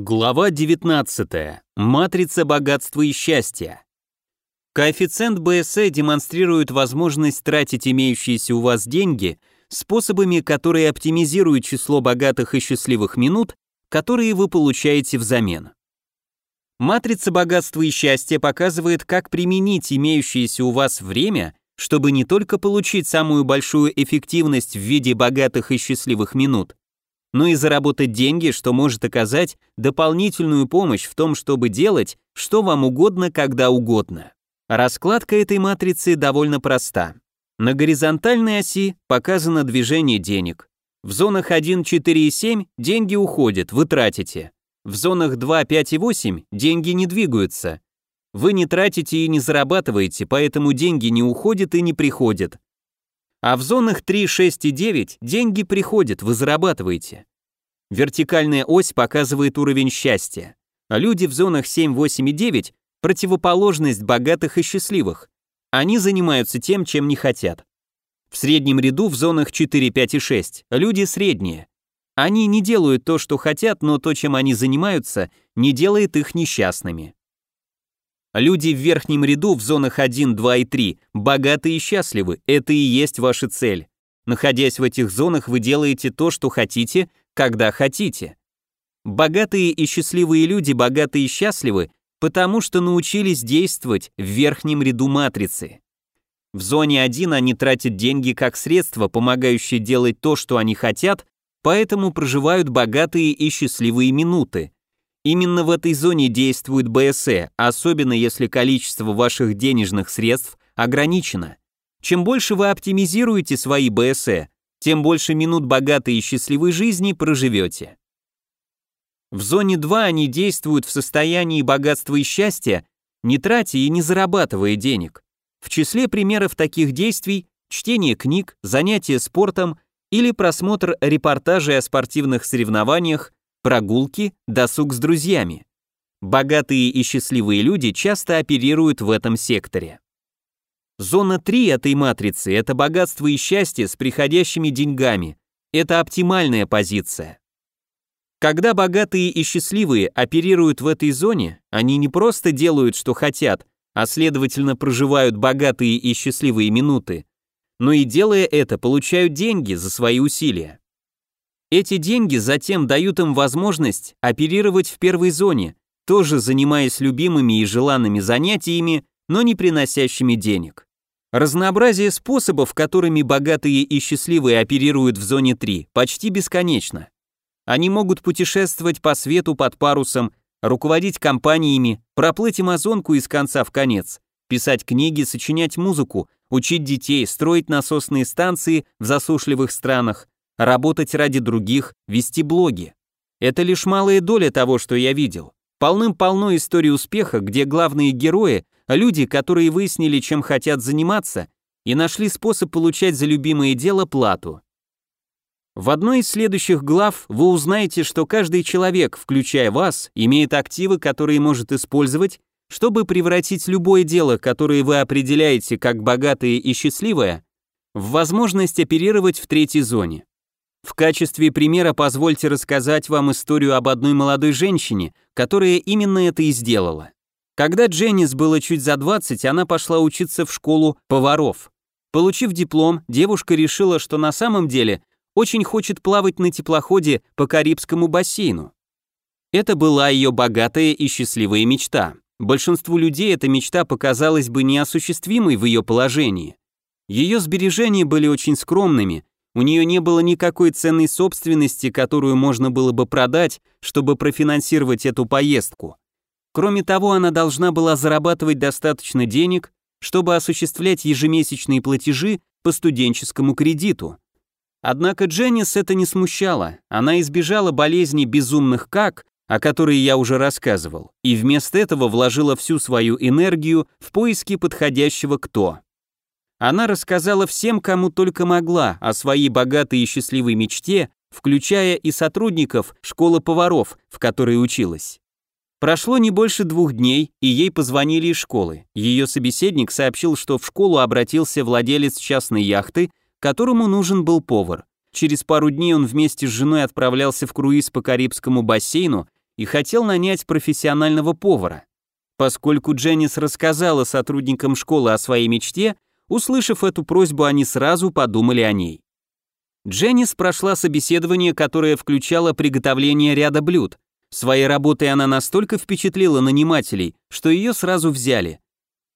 Глава 19. Матрица богатства и счастья. Коэффициент БСЭ демонстрирует возможность тратить имеющиеся у вас деньги способами, которые оптимизируют число богатых и счастливых минут, которые вы получаете взамен. Матрица богатства и счастья показывает, как применить имеющееся у вас время, чтобы не только получить самую большую эффективность в виде богатых и счастливых минут, но и заработать деньги, что может оказать дополнительную помощь в том, чтобы делать, что вам угодно, когда угодно. Раскладка этой матрицы довольно проста. На горизонтальной оси показано движение денег. В зонах 1, 4 и 7 деньги уходят, вы тратите. В зонах 2, 5 и 8 деньги не двигаются. Вы не тратите и не зарабатываете, поэтому деньги не уходят и не приходят. А в зонах 3, 6 и 9 деньги приходят, вы зарабатываете. Вертикальная ось показывает уровень счастья. А люди в зонах 7, 8 и 9 – противоположность богатых и счастливых. Они занимаются тем, чем не хотят. В среднем ряду в зонах 4, 5 и 6 люди средние. Они не делают то, что хотят, но то, чем они занимаются, не делает их несчастными. Люди в верхнем ряду в зонах 1, 2 и 3 богаты и счастливы, это и есть ваша цель. Находясь в этих зонах, вы делаете то, что хотите, когда хотите. Богатые и счастливые люди богаты и счастливы, потому что научились действовать в верхнем ряду матрицы. В зоне 1 они тратят деньги как средство, помогающее делать то, что они хотят, поэтому проживают богатые и счастливые минуты. Именно в этой зоне действует БСЭ, особенно если количество ваших денежных средств ограничено. Чем больше вы оптимизируете свои БСЭ, тем больше минут богатой и счастливой жизни проживете. В зоне 2 они действуют в состоянии богатства и счастья, не тратя и не зарабатывая денег. В числе примеров таких действий чтение книг, занятия спортом или просмотр репортажей о спортивных соревнованиях прогулки, досуг с друзьями. Богатые и счастливые люди часто оперируют в этом секторе. Зона 3 этой матрицы – это богатство и счастье с приходящими деньгами. Это оптимальная позиция. Когда богатые и счастливые оперируют в этой зоне, они не просто делают, что хотят, а следовательно проживают богатые и счастливые минуты, но и делая это, получают деньги за свои усилия. Эти деньги затем дают им возможность оперировать в первой зоне, тоже занимаясь любимыми и желанными занятиями, но не приносящими денег. Разнообразие способов, которыми богатые и счастливые оперируют в зоне 3, почти бесконечно. Они могут путешествовать по свету под парусом, руководить компаниями, проплыть Амазонку из конца в конец, писать книги, сочинять музыку, учить детей, строить насосные станции в засушливых странах, работать ради других, вести блоги. Это лишь малая доля того, что я видел. Полным-полно историй успеха, где главные герои – люди, которые выяснили, чем хотят заниматься, и нашли способ получать за любимое дело плату. В одной из следующих глав вы узнаете, что каждый человек, включая вас, имеет активы, которые может использовать, чтобы превратить любое дело, которое вы определяете как богатое и счастливое, в возможность оперировать в третьей зоне. В качестве примера позвольте рассказать вам историю об одной молодой женщине, которая именно это и сделала. Когда Дженнис было чуть за 20, она пошла учиться в школу поваров. Получив диплом, девушка решила, что на самом деле очень хочет плавать на теплоходе по Карибскому бассейну. Это была ее богатая и счастливая мечта. Большинству людей эта мечта показалась бы неосуществимой в ее положении. Ее сбережения были очень скромными, у нее не было никакой ценной собственности, которую можно было бы продать, чтобы профинансировать эту поездку. Кроме того, она должна была зарабатывать достаточно денег, чтобы осуществлять ежемесячные платежи по студенческому кредиту. Однако Дженнис это не смущало, она избежала болезни безумных как, о которой я уже рассказывал, и вместо этого вложила всю свою энергию в поиски подходящего кто. Она рассказала всем, кому только могла, о своей богатой и счастливой мечте, включая и сотрудников школы поваров, в которой училась. Прошло не больше двух дней, и ей позвонили из школы. Ее собеседник сообщил, что в школу обратился владелец частной яхты, которому нужен был повар. Через пару дней он вместе с женой отправлялся в круиз по Карибскому бассейну и хотел нанять профессионального повара. Поскольку Дженнис рассказала сотрудникам школы о своей мечте, услышав эту просьбу, они сразу подумали о ней. Дженнис прошла собеседование, которое включало приготовление ряда блюд. Своей работой она настолько впечатлила нанимателей, что ее сразу взяли.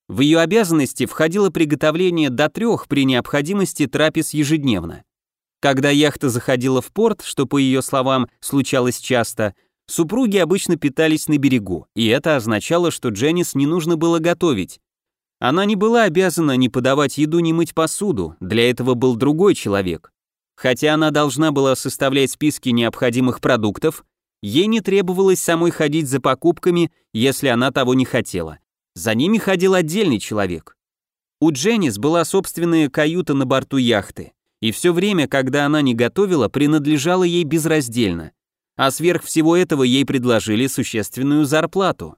В ее обязанности входило приготовление до трех при необходимости трапез ежедневно. Когда яхта заходила в порт, что, по ее словам, случалось часто, супруги обычно питались на берегу, и это означало, что Дженнис не нужно было готовить. Она не была обязана ни подавать еду, ни мыть посуду, для этого был другой человек. Хотя она должна была составлять списки необходимых продуктов, ей не требовалось самой ходить за покупками, если она того не хотела. За ними ходил отдельный человек. У Дженнис была собственная каюта на борту яхты и все время, когда она не готовила, принадлежало ей безраздельно. А сверх всего этого ей предложили существенную зарплату.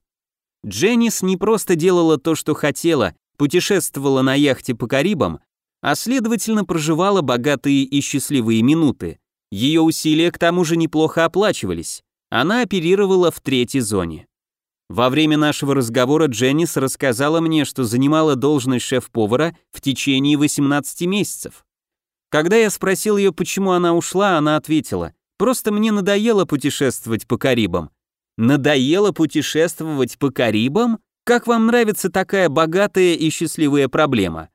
Дженнис не просто делала то, что хотела, путешествовала на яхте по Карибам, а следовательно проживала богатые и счастливые минуты. Ее усилия к тому же неплохо оплачивались. Она оперировала в третьей зоне. Во время нашего разговора Дженнис рассказала мне, что занимала должность шеф-повара в течение 18 месяцев. Когда я спросил ее, почему она ушла, она ответила, «Просто мне надоело путешествовать по Карибам». «Надоело путешествовать по Карибам? Как вам нравится такая богатая и счастливая проблема?»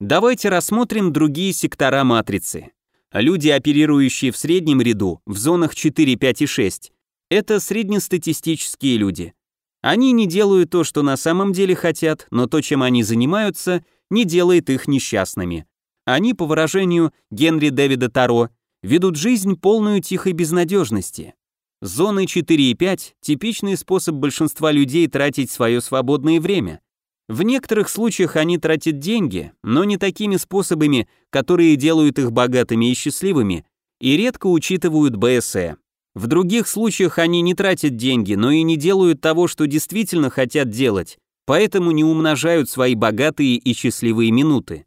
Давайте рассмотрим другие сектора матрицы. Люди, оперирующие в среднем ряду, в зонах 4, 5 и 6, это среднестатистические люди. Они не делают то, что на самом деле хотят, но то, чем они занимаются, не делает их несчастными. Они, по выражению Генри Дэвида Таро, ведут жизнь полную тихой безнадежности. Зоны 4 и 5 – типичный способ большинства людей тратить свое свободное время. В некоторых случаях они тратят деньги, но не такими способами, которые делают их богатыми и счастливыми, и редко учитывают БСЭ. В других случаях они не тратят деньги, но и не делают того, что действительно хотят делать, поэтому не умножают свои богатые и счастливые минуты.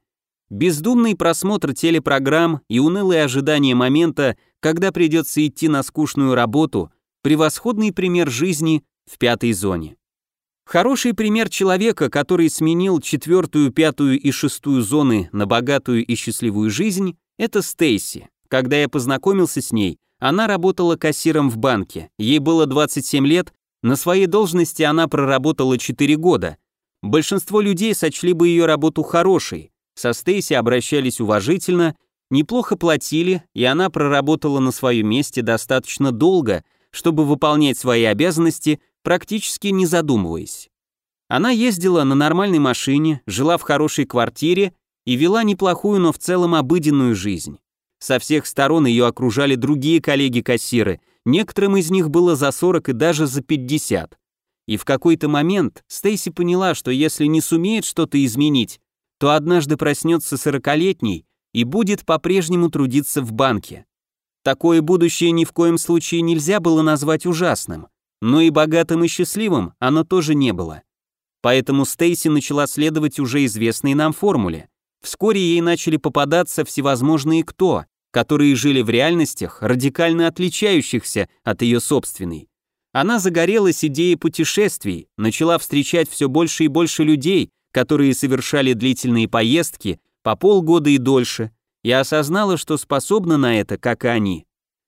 Бездумный просмотр телепрограмм и унылое ожидание момента, когда придется идти на скучную работу, превосходный пример жизни в пятой зоне. Хороший пример человека, который сменил четвертую, пятую и шестую зоны на богатую и счастливую жизнь, это Стейси. Когда я познакомился с ней, она работала кассиром в банке, ей было 27 лет, на своей должности она проработала 4 года. Большинство людей сочли бы ее работу хорошей, со Стейси обращались уважительно, неплохо платили, и она проработала на своем месте достаточно долго, чтобы выполнять свои обязанности, практически не задумываясь. Она ездила на нормальной машине, жила в хорошей квартире и вела неплохую, но в целом обыденную жизнь. Со всех сторон ее окружали другие коллеги-кассиры, некоторым из них было за 40 и даже за 50. И в какой-то момент Стейси поняла, что если не сумеет что-то изменить, то однажды проснется сорокалетний и будет по-прежнему трудиться в банке. Такое будущее ни в коем случае нельзя было назвать ужасным, но и богатым и счастливым оно тоже не было. Поэтому Стейси начала следовать уже известной нам формуле. Вскоре ей начали попадаться всевозможные «кто», которые жили в реальностях, радикально отличающихся от ее собственной. Она загорелась идеей путешествий, начала встречать все больше и больше людей, которые совершали длительные поездки по полгода и дольше, и осознала, что способна на это, как и они.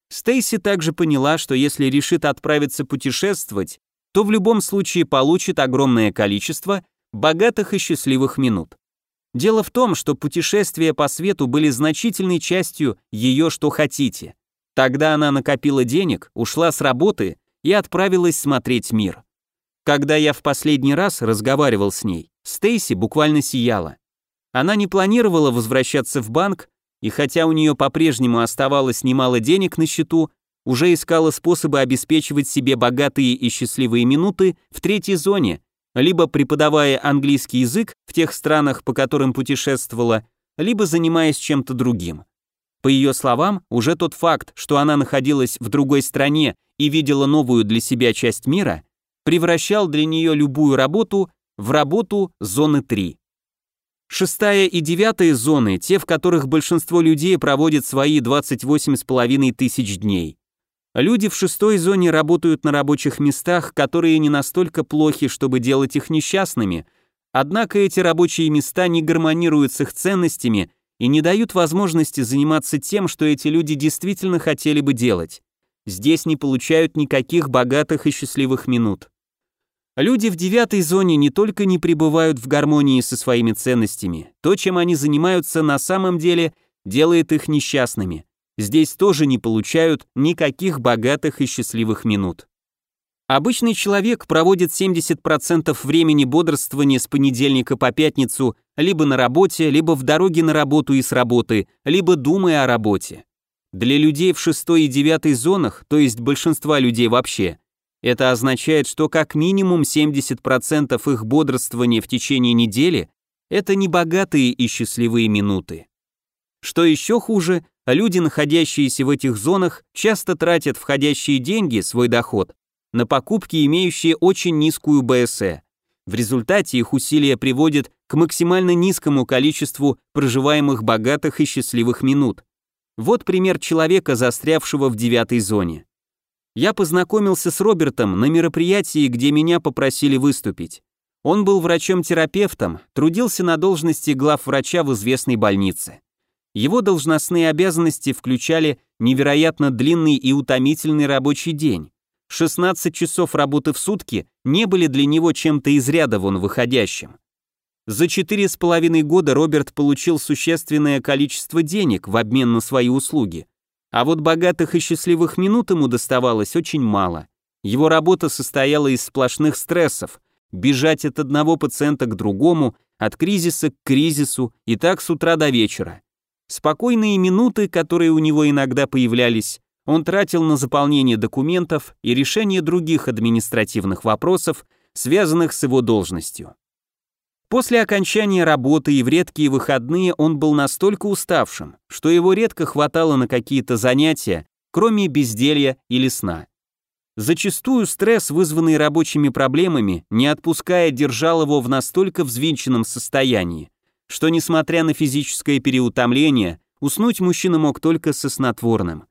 Стейси также поняла, что если решит отправиться путешествовать, то в любом случае получит огромное количество богатых и счастливых минут. Дело в том, что путешествия по свету были значительной частью ее «что хотите». Тогда она накопила денег, ушла с работы и отправилась смотреть мир. Когда я в последний раз разговаривал с ней, Стейси буквально сияла. Она не планировала возвращаться в банк, и хотя у нее по-прежнему оставалось немало денег на счету, уже искала способы обеспечивать себе богатые и счастливые минуты в третьей зоне, либо преподавая английский язык в тех странах, по которым путешествовала, либо занимаясь чем-то другим. По ее словам, уже тот факт, что она находилась в другой стране и видела новую для себя часть мира, превращал для нее любую работу в работу зоны 3. Шестая и девятая зоны, те, в которых большинство людей проводит свои 28,5 тысяч дней. Люди в шестой зоне работают на рабочих местах, которые не настолько плохи, чтобы делать их несчастными, однако эти рабочие места не гармонируют с их ценностями и не дают возможности заниматься тем, что эти люди действительно хотели бы делать. Здесь не получают никаких богатых и счастливых минут. Люди в девятой зоне не только не пребывают в гармонии со своими ценностями, то, чем они занимаются на самом деле, делает их несчастными. Здесь тоже не получают никаких богатых и счастливых минут. Обычный человек проводит 70% времени бодрствования с понедельника по пятницу либо на работе, либо в дороге на работу и с работы, либо думая о работе. Для людей в шестой и девятой зонах, то есть большинства людей вообще, это означает, что как минимум 70% их бодрствования в течение недели – это небогатые и счастливые минуты. Что еще хуже, люди, находящиеся в этих зонах, часто тратят входящие деньги, свой доход, на покупки, имеющие очень низкую БСЭ. В результате их усилия приводят к максимально низкому количеству проживаемых богатых и счастливых минут. Вот пример человека, застрявшего в девятой зоне. Я познакомился с Робертом на мероприятии, где меня попросили выступить. Он был врачом-терапевтом, трудился на должности главврача в известной больнице. Его должностные обязанности включали невероятно длинный и утомительный рабочий день. 16 часов работы в сутки не были для него чем-то из ряда вон выходящим. За четыре с половиной года Роберт получил существенное количество денег в обмен на свои услуги. А вот богатых и счастливых минут ему доставалось очень мало. Его работа состояла из сплошных стрессов, бежать от одного пациента к другому, от кризиса к кризису, и так с утра до вечера. Спокойные минуты, которые у него иногда появлялись, он тратил на заполнение документов и решение других административных вопросов, связанных с его должностью. После окончания работы и в редкие выходные он был настолько уставшим, что его редко хватало на какие-то занятия, кроме безделья или сна. Зачастую стресс, вызванный рабочими проблемами, не отпуская, держал его в настолько взвинченном состоянии, что, несмотря на физическое переутомление, уснуть мужчина мог только со снотворным.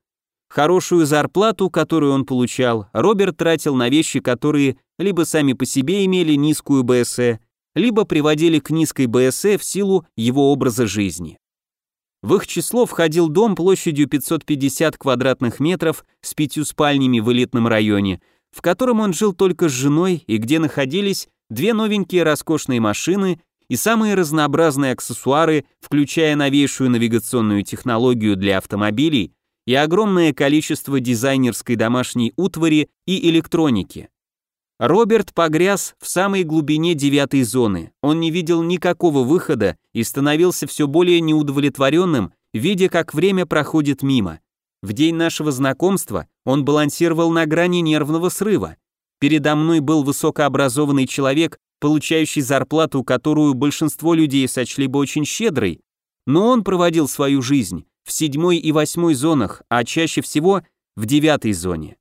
Хорошую зарплату, которую он получал, Роберт тратил на вещи, которые либо сами по себе имели низкую БСЭ, либо приводили к низкой БСЭ в силу его образа жизни. В их число входил дом площадью 550 квадратных метров с пятью спальнями в элитном районе, в котором он жил только с женой и где находились две новенькие роскошные машины и самые разнообразные аксессуары, включая новейшую навигационную технологию для автомобилей и огромное количество дизайнерской домашней утвари и электроники. Роберт погряз в самой глубине девятой зоны. Он не видел никакого выхода и становился все более неудовлетворенным, видя, как время проходит мимо. В день нашего знакомства он балансировал на грани нервного срыва. Передо мной был высокообразованный человек, получающий зарплату, которую большинство людей сочли бы очень щедрой, но он проводил свою жизнь в седьмой и восьмой зонах, а чаще всего в девятой зоне.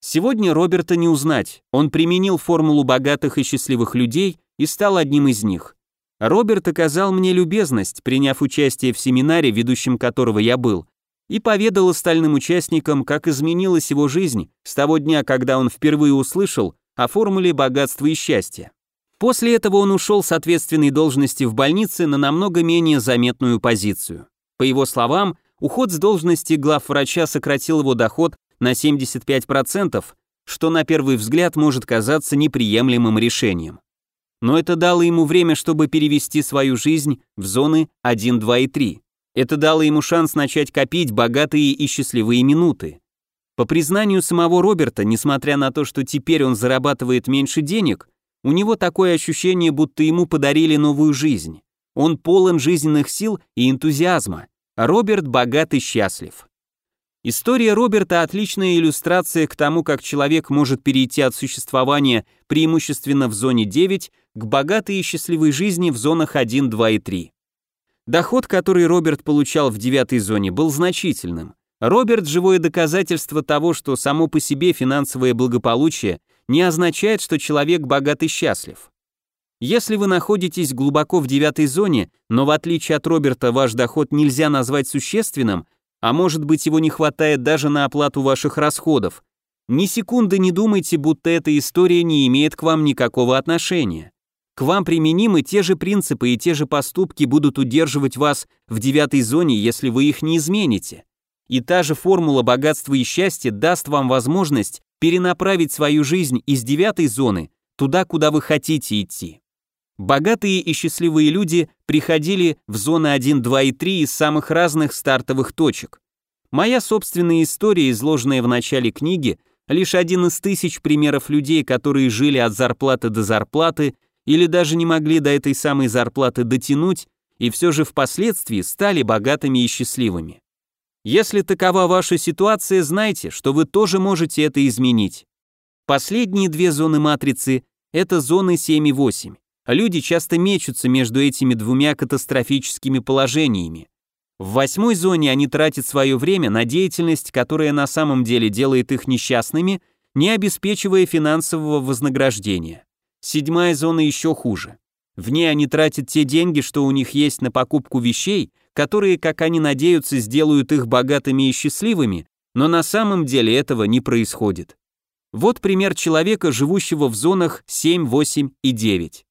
Сегодня Роберта не узнать, он применил формулу богатых и счастливых людей и стал одним из них. Роберт оказал мне любезность, приняв участие в семинаре, ведущим которого я был, и поведал остальным участникам, как изменилась его жизнь с того дня, когда он впервые услышал о формуле богатства и счастья. После этого он ушел с ответственной должности в больнице на намного менее заметную позицию. По его словам, уход с должности главврача сократил его доход на 75%, что на первый взгляд может казаться неприемлемым решением. Но это дало ему время, чтобы перевести свою жизнь в зоны 1, 2 и 3. Это дало ему шанс начать копить богатые и счастливые минуты. По признанию самого Роберта, несмотря на то, что теперь он зарабатывает меньше денег, у него такое ощущение, будто ему подарили новую жизнь. Он полон жизненных сил и энтузиазма. Роберт богат и счастлив. История Роберта – отличная иллюстрация к тому, как человек может перейти от существования преимущественно в зоне 9 к богатой и счастливой жизни в зонах 1, 2 и 3. Доход, который Роберт получал в девятой зоне, был значительным. Роберт – живое доказательство того, что само по себе финансовое благополучие не означает, что человек богат и счастлив. Если вы находитесь глубоко в девятой зоне, но в отличие от Роберта ваш доход нельзя назвать существенным – а может быть его не хватает даже на оплату ваших расходов. Ни секунды не думайте, будто эта история не имеет к вам никакого отношения. К вам применимы те же принципы и те же поступки будут удерживать вас в девятой зоне, если вы их не измените. И та же формула богатства и счастья даст вам возможность перенаправить свою жизнь из девятой зоны туда, куда вы хотите идти. Богатые и счастливые люди приходили в зоны 1, 2 и 3 из самых разных стартовых точек. Моя собственная история, изложенная в начале книги, лишь один из тысяч примеров людей, которые жили от зарплаты до зарплаты или даже не могли до этой самой зарплаты дотянуть и все же впоследствии стали богатыми и счастливыми. Если такова ваша ситуация, знайте, что вы тоже можете это изменить. Последние две зоны матрицы – это зоны 7 и 8. Люди часто мечутся между этими двумя катастрофическими положениями. В восьмой зоне они тратят свое время на деятельность, которая на самом деле делает их несчастными, не обеспечивая финансового вознаграждения. Седьмая зона еще хуже. В ней они тратят те деньги, что у них есть на покупку вещей, которые, как они надеются, сделают их богатыми и счастливыми, но на самом деле этого не происходит. Вот пример человека, живущего в зонах 7, 8 и 9.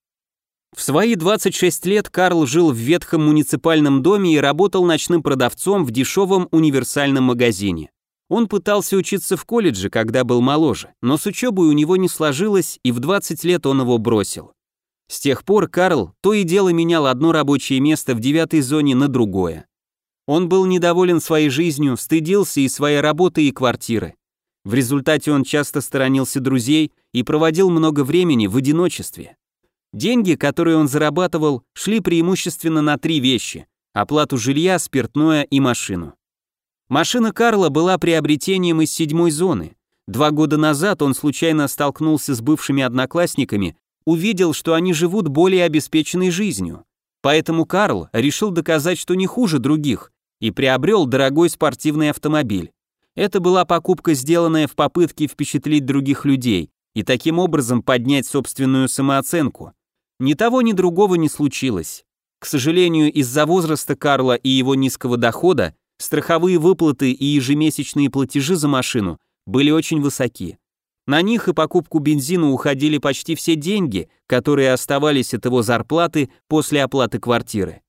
В свои 26 лет Карл жил в ветхом муниципальном доме и работал ночным продавцом в дешевом универсальном магазине. Он пытался учиться в колледже, когда был моложе, но с учебой у него не сложилось, и в 20 лет он его бросил. С тех пор Карл то и дело менял одно рабочее место в девятой зоне на другое. Он был недоволен своей жизнью, стыдился и своей работы, и квартиры. В результате он часто сторонился друзей и проводил много времени в одиночестве. Деньги, которые он зарабатывал, шли преимущественно на три вещи – оплату жилья, спиртное и машину. Машина Карла была приобретением из седьмой зоны. Два года назад он случайно столкнулся с бывшими одноклассниками, увидел, что они живут более обеспеченной жизнью. Поэтому Карл решил доказать, что не хуже других, и приобрел дорогой спортивный автомобиль. Это была покупка, сделанная в попытке впечатлить других людей и таким образом поднять собственную самооценку. Ни того, ни другого не случилось. К сожалению, из-за возраста Карла и его низкого дохода страховые выплаты и ежемесячные платежи за машину были очень высоки. На них и покупку бензина уходили почти все деньги, которые оставались от его зарплаты после оплаты квартиры.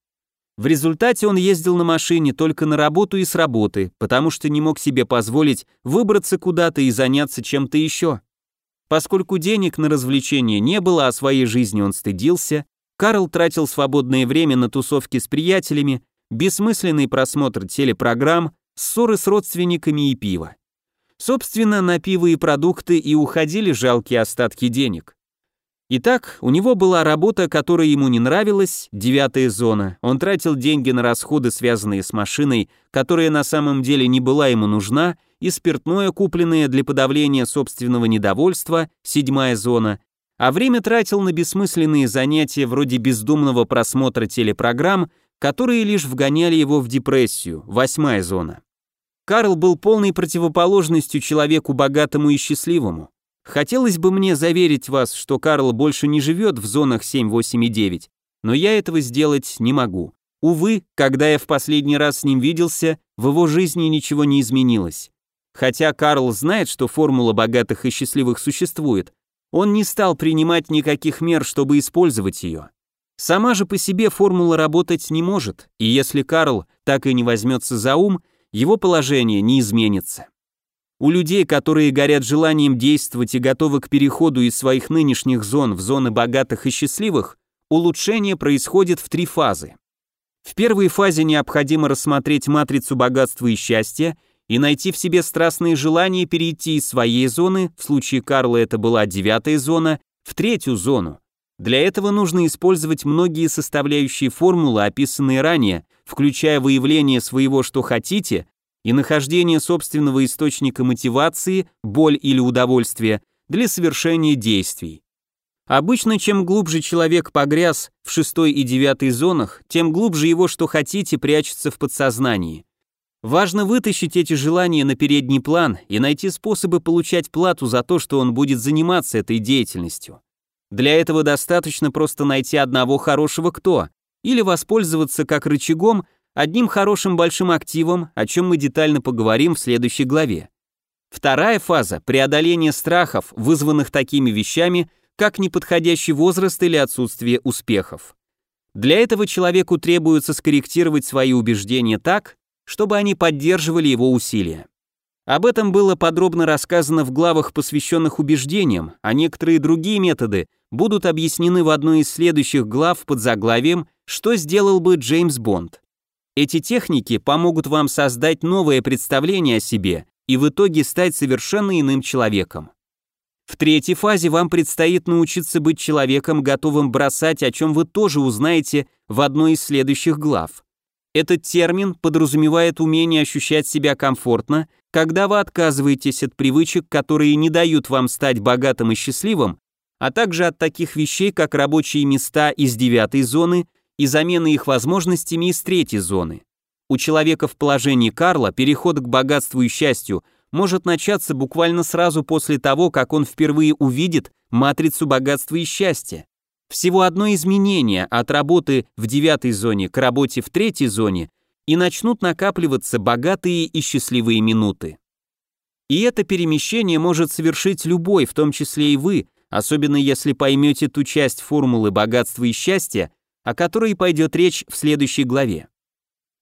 В результате он ездил на машине только на работу и с работы, потому что не мог себе позволить выбраться куда-то и заняться чем-то еще. Поскольку денег на развлечения не было, а своей жизни он стыдился, Карл тратил свободное время на тусовки с приятелями, бессмысленный просмотр телепрограмм, ссоры с родственниками и пиво. Собственно, на пиво и продукты и уходили жалкие остатки денег. Итак, у него была работа, которая ему не нравилась, девятая зона. Он тратил деньги на расходы, связанные с машиной, которая на самом деле не была ему нужна, и спиртное, купленное для подавления собственного недовольства, седьмая зона, а время тратил на бессмысленные занятия вроде бездумного просмотра телепрограмм, которые лишь вгоняли его в депрессию, восьмая зона. Карл был полной противоположностью человеку богатому и счастливому. Хотелось бы мне заверить вас, что Карл больше не живет в зонах 7, 8 и 9, но я этого сделать не могу. Увы, когда я в последний раз с ним виделся, в его жизни ничего не изменилось. Хотя Карл знает, что формула богатых и счастливых существует, он не стал принимать никаких мер, чтобы использовать ее. Сама же по себе формула работать не может, и если Карл так и не возьмется за ум, его положение не изменится. У людей, которые горят желанием действовать и готовы к переходу из своих нынешних зон в зоны богатых и счастливых, улучшение происходит в три фазы. В первой фазе необходимо рассмотреть матрицу богатства и счастья и найти в себе страстные желания перейти из своей зоны, в случае Карла это была девятая зона, в третью зону. Для этого нужно использовать многие составляющие формулы, описанные ранее, включая выявление своего «что хотите» и нахождение собственного источника мотивации, боль или удовольствие для совершения действий. Обычно, чем глубже человек погряз в шестой и девятой зонах, тем глубже его «что хотите» прячется в подсознании. Важно вытащить эти желания на передний план и найти способы получать плату за то, что он будет заниматься этой деятельностью. Для этого достаточно просто найти одного хорошего кто, или воспользоваться как рычагом одним хорошим большим активом, о чем мы детально поговорим в следующей главе. Вторая фаза – преодоление страхов, вызванных такими вещами, как неподходящий возраст или отсутствие успехов. Для этого человеку требуется скорректировать свои убеждения так, чтобы они поддерживали его усилия. Об этом было подробно рассказано в главах, посвященных убеждениям, а некоторые другие методы будут объяснены в одной из следующих глав под заглавием «Что сделал бы Джеймс Бонд?». Эти техники помогут вам создать новое представление о себе и в итоге стать совершенно иным человеком. В третьей фазе вам предстоит научиться быть человеком, готовым бросать, о чем вы тоже узнаете в одной из следующих глав. Этот термин подразумевает умение ощущать себя комфортно, когда вы отказываетесь от привычек, которые не дают вам стать богатым и счастливым, а также от таких вещей, как рабочие места из девятой зоны и замена их возможностями из третьей зоны. У человека в положении Карла переход к богатству и счастью – может начаться буквально сразу после того, как он впервые увидит матрицу богатства и счастья. Всего одно изменение от работы в девятой зоне к работе в третьей зоне, и начнут накапливаться богатые и счастливые минуты. И это перемещение может совершить любой, в том числе и вы, особенно если поймете ту часть формулы богатства и счастья, о которой пойдет речь в следующей главе.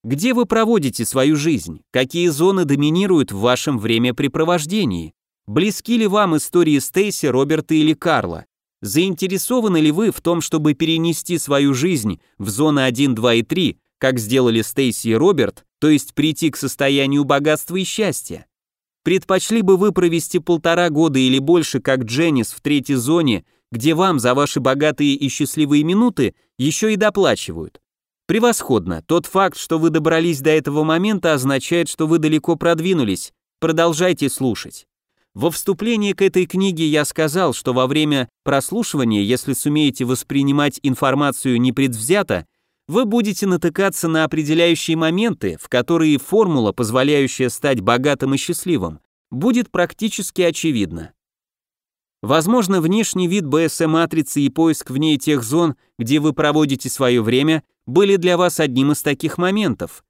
Где вы проводите свою жизнь? Какие зоны доминируют в вашем времяпрепровождении? Близки ли вам истории Стейси, Роберта или Карла? Заинтересованы ли вы в том, чтобы перенести свою жизнь в зоны 1, 2 и 3, как сделали Стейси и Роберт, то есть прийти к состоянию богатства и счастья? Предпочли бы вы провести полтора года или больше, как Дженнис в третьей зоне, где вам за ваши богатые и счастливые минуты еще и доплачивают? Превосходно. Тот факт, что вы добрались до этого момента, означает, что вы далеко продвинулись. Продолжайте слушать. Во вступлении к этой книге я сказал, что во время прослушивания, если сумеете воспринимать информацию непредвзято, вы будете натыкаться на определяющие моменты, в которые формула, позволяющая стать богатым и счастливым, будет практически очевидна. Возможно, внешний вид БСМ-матрицы и поиск в ней тех зон, где вы проводите свое время, были для вас одним из таких моментов.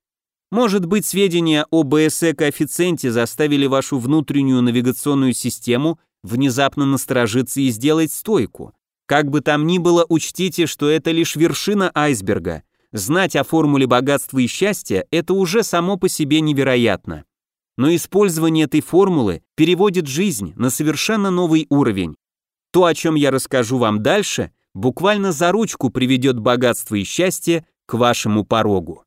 Может быть, сведения о БСЭ-коэффициенте заставили вашу внутреннюю навигационную систему внезапно насторожиться и сделать стойку. Как бы там ни было, учтите, что это лишь вершина айсберга. Знать о формуле богатства и счастья – это уже само по себе невероятно. Но использование этой формулы переводит жизнь на совершенно новый уровень. То, о чем я расскажу вам дальше, буквально за ручку приведет богатство и счастье к вашему порогу.